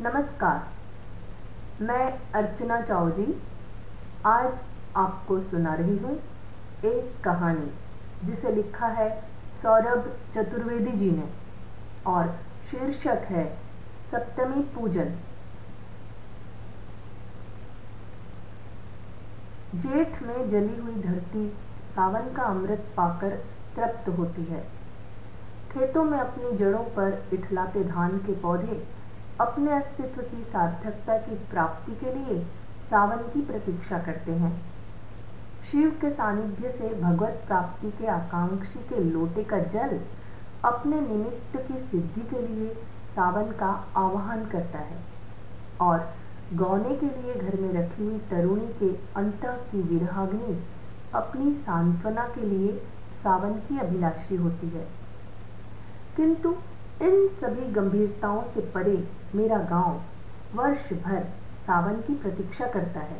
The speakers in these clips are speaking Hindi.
नमस्कार। मैं अर्चना चाओजी आज आपको सुना रही हूँ एक कहानी जिसे लिखा है सौरभ चतुर्वेदी जी ने और शीर्षक है सप्तमी पूजन। जेठ में जली हुई धरती सावन का अमृत पाकर तृप्त होती है। खेतों में अपनी जड़ों पर इठलाते धान के पौधे अपने अस्तित्व की सार्थकता की प्राप्ति के लिए सावन की प्रतीक्षा करते हैं। शिव के सानिध्य से भगवत प्राप्ति के आकांक्षी के लोटे का जल अपने निमित्त की सिद्धि के लिए सावन का आवाहन करता है और गौने के लिए घर में रखी हुई तरुणी के अंत की विरहाग्नि अपनी सांत्वना के लिए सावन की अभिलाषी होती है। किंतु इन सभी गंभीरताओं से परे मेरा गाँव वर्ष भर सावन की प्रतीक्षा करता है।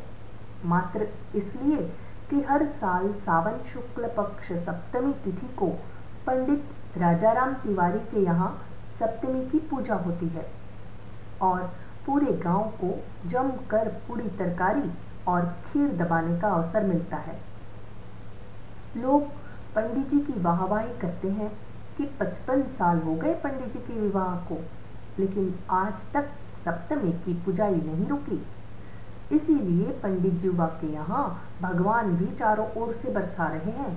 मात्र इसलिए कि हर साल सावन शुक्ल पक्ष सप्तमी तिथि को पंडित राजाराम तिवारी के यहाँ सप्तमी की पूजा होती है और पूरे गाँव को जमकर पूरी तरकारी और खीर दबाने का अवसर मिलता है। लोग पंडित जी की वाहवाही करते हैं कि पचपन साल हो गए पंडित जी के विवाह को, लेकिन आज तक सप्तमी की पुजाई नहीं रुकी। इसीलिए पंडित जीवा के यहाँ भगवान भी चारों ओर से बरसा रहे हैं।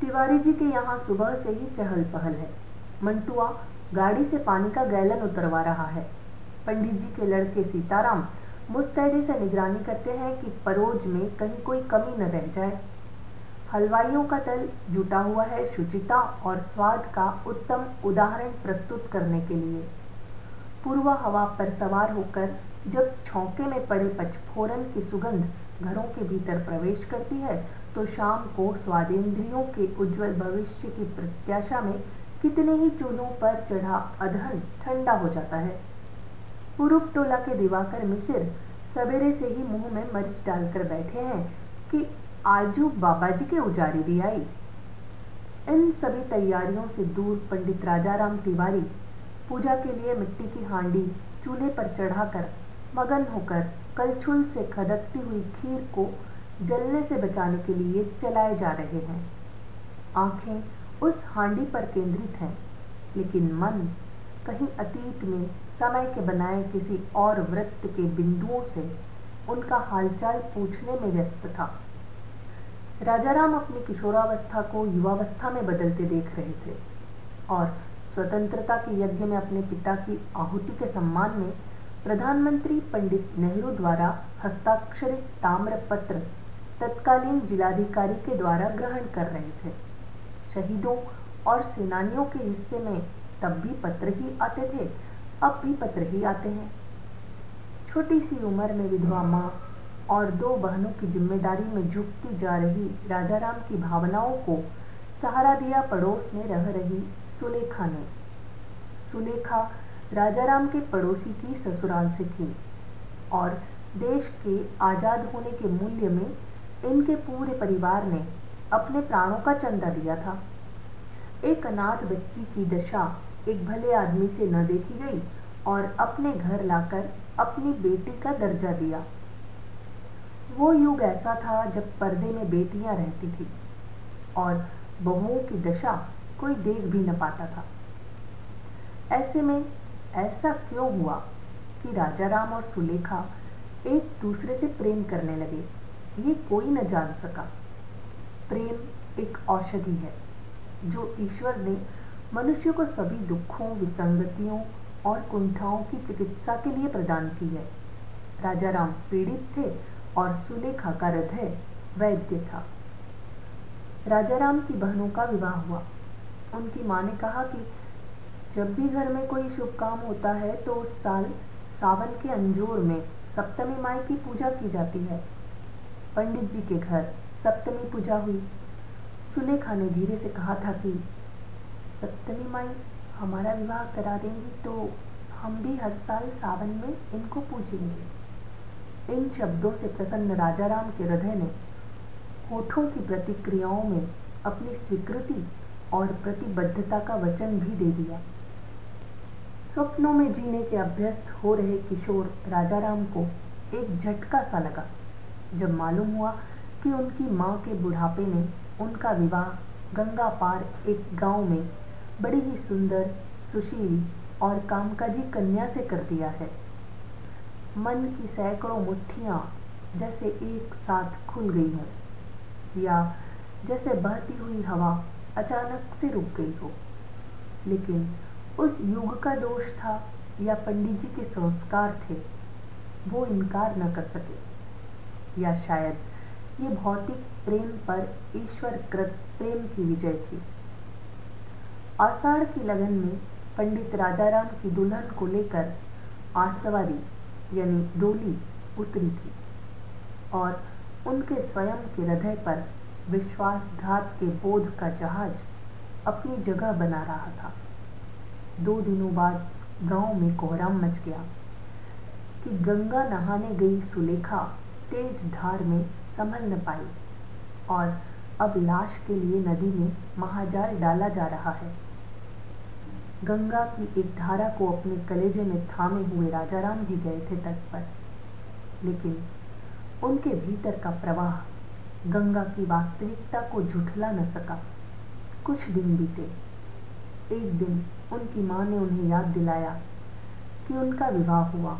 तिवारी जी के यहाँ सुबह से ही चहल पहल है। मंटुआ गाड़ी से पानी का गैलन उतरवा रहा है। पंडित जी के लड़के सीताराम मुस्तैदी से निगरानी करते हैं कि परोज में कहीं कोई कमी न रह जाए। हलवाइयों का दल जुटा हुआ है शुचिता और स्वाद का उत्तम उदाहरण प्रस्तुत करने के लिए। पूर्वा हवा पर सवार होकर जब छौके में पड़े पचफोरन की सुगंध घरों के भीतर प्रवेश करती है तो शाम को स्वादेंद्रियों के उज्जवल भविष्य की प्रत्याशा में कितने ही चूल्हों पर चढ़ा अधन ठंडा हो जाता है। पूर्व टोला के दिवाकर मिसिर सवेरे से ही मुँह में मर्च डालकर बैठे हैं कि आजू बाबा जी के उजारी दी आई। इन सभी तैयारियों से दूर पंडित राजाराम तिवारी पूजा के लिए मिट्टी की हांडी चूल्हे पर चढ़ाकर मगन होकर कलछुल से खदकती हुई खीर को जलने से बचाने के लिए चलाए जा रहे हैं। आँखें उस हांडी पर केंद्रित हैं, लेकिन मन कहीं अतीत में समय के बनाए किसी और वृत्त के बिंदुओं से उनका हालचाल पूछने में व्यस्त था। राजाराम अपनी किशोरावस्था को युवावस्था में बदलते देख रहे थे और स्वतंत्रता के यज्ञ में अपने पिता की आहुति के सम्मान में प्रधानमंत्री पंडित नेहरू द्वारा हस्ताक्षरित ताम्र पत्र तत्कालीन जिलाधिकारी के द्वारा ग्रहण कर रहे थे। शहीदों और सेनानियों के हिस्से में तब भी पत्र ही आते थे, अब भी पत्र ही आते हैं। छोटी सी उम्र में विधवा माँ और दो बहनों की ज़िम्मेदारी में झुकती जा रही राजाराम की भावनाओं को सहारा दिया पड़ोस में रह रही सुलेखा ने। सुलेखा राजाराम के पड़ोसी की ससुराल से थी और देश के आज़ाद होने के मूल्य में इनके पूरे परिवार ने अपने प्राणों का चंदा दिया था। एक अनाथ बच्ची की दशा एक भले आदमी से न देखी गई और अपने घर लाकर अपनी बेटी का दर्जा दिया। वो युग ऐसा था जब पर्दे में बेटियाँ रहती थी और बहुओं की दशा कोई देख भी न पाता था। ऐसे में ऐसा क्यों हुआ कि राजाराम और सुलेखा एक दूसरे से प्रेम करने लगे? ये कोई न जान सका। प्रेम एक औषधि है, जो ईश्वर ने मनुष्य को सभी दुखों, विसंगतियों और कुंठाओं की चिकित्सा के लिए प्रदान की है। राजा राम पीड़ित थे और सुलेखा का हृदय वैद्य था। राजाराम की बहनों का विवाह हुआ। उनकी माँ ने कहा कि जब भी घर में कोई शुभ काम होता है तो उस साल सावन के अंजोर में सप्तमी माई की पूजा की जाती है। पंडित जी के घर सप्तमी पूजा हुई। सुलेखा ने धीरे से कहा था कि, सप्तमी माई हमारा विवाह करा देंगी तो हम भी हर साल सावन में इनको पूजेंगे। इन शब्दों से प्रसन्न राजाराम के हृदय ने होठों की प्रतिक्रियाओं में अपनी स्वीकृति और प्रतिबद्धता का वचन भी दे दिया। स्वप्नों में जीने के अभ्यस्त हो रहे किशोर राजाराम को एक झटका सा लगा, जब मालूम हुआ कि उनकी माँ के बुढ़ापे ने उनका विवाह गंगा पार एक गाँव में बड़ी ही सुंदर, सुशील और कामकाजी कन्या से कर दिया है। मन की सैकड़ों मुट्ठियाँ जैसे एक साथ खुल गई हों, या जैसे बहती हुई हवा अचानक से रुक गई हो। लेकिन उस युग का दोष था, या पंडित जी के संस्कार थे, वो इनकार न कर सके। या शायद ये भौतिक प्रेम पर ईश्वर कृत प्रेम की विजय थी। आषाढ़ की लगन में पंडित राजाराम की दुल्हन को लेकर आसवारी यानी डोली उतरी थी और उनके स्वयं के हृदय पर विश्वासघात के बोध का जहाज़ अपनी जगह बना रहा था। दो दिनों बाद गाँव में कोहराम मच गया कि गंगा नहाने गई सुलेखा तेज धार में संभल न पाई और अब लाश के लिए नदी में महाजाल डाला जा रहा है। गंगा की एक धारा को अपने कलेजे में थामे हुए राजाराम भी गए थे तट पर। लेकिन उनके भीतर का प्रवाह गंगा की वास्तविकता को झुठला न सका। कुछ दिन बीते। एक दिन उनकी माँ ने उन्हें याद दिलाया कि उनका विवाह हुआ,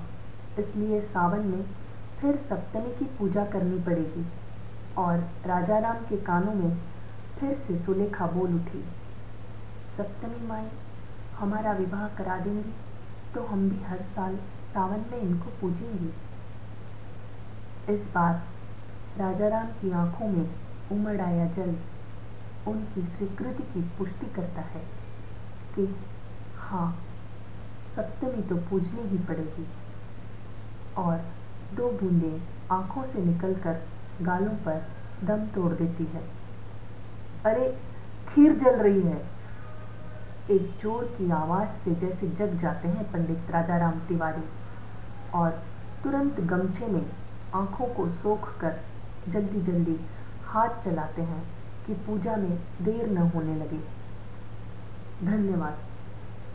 इसलिए सावन में फिर सप्तमी की पूजा करनी पड़ेगी और राजाराम के कानों में फिर से सुलेखा बोल उठी। सप्तमी माई हमारा विवाह करा देंगे तो हम भी हर साल सावन में इनको पूजेंगे। इस बार राजाराम की आँखों में उमड़ आया जल। उनकी स्वीकृति की पुष्टि करता है कि हाँ सप्तमी तो पूजनी ही पड़ेगी। और दो बूंदें आँखों से निकलकर गालों पर दम तोड़ देती है। अरे, खीर जल रही है। एक ज़ोर की आवाज़ से जैसे जग जाते हैं पंडित राजाराम तिवारी। और तुरंत गमछे में आँखों को सोख कर जल्दी जल्दी हाथ चलाते हैं कि पूजा में देर न होने लगे। धन्यवाद।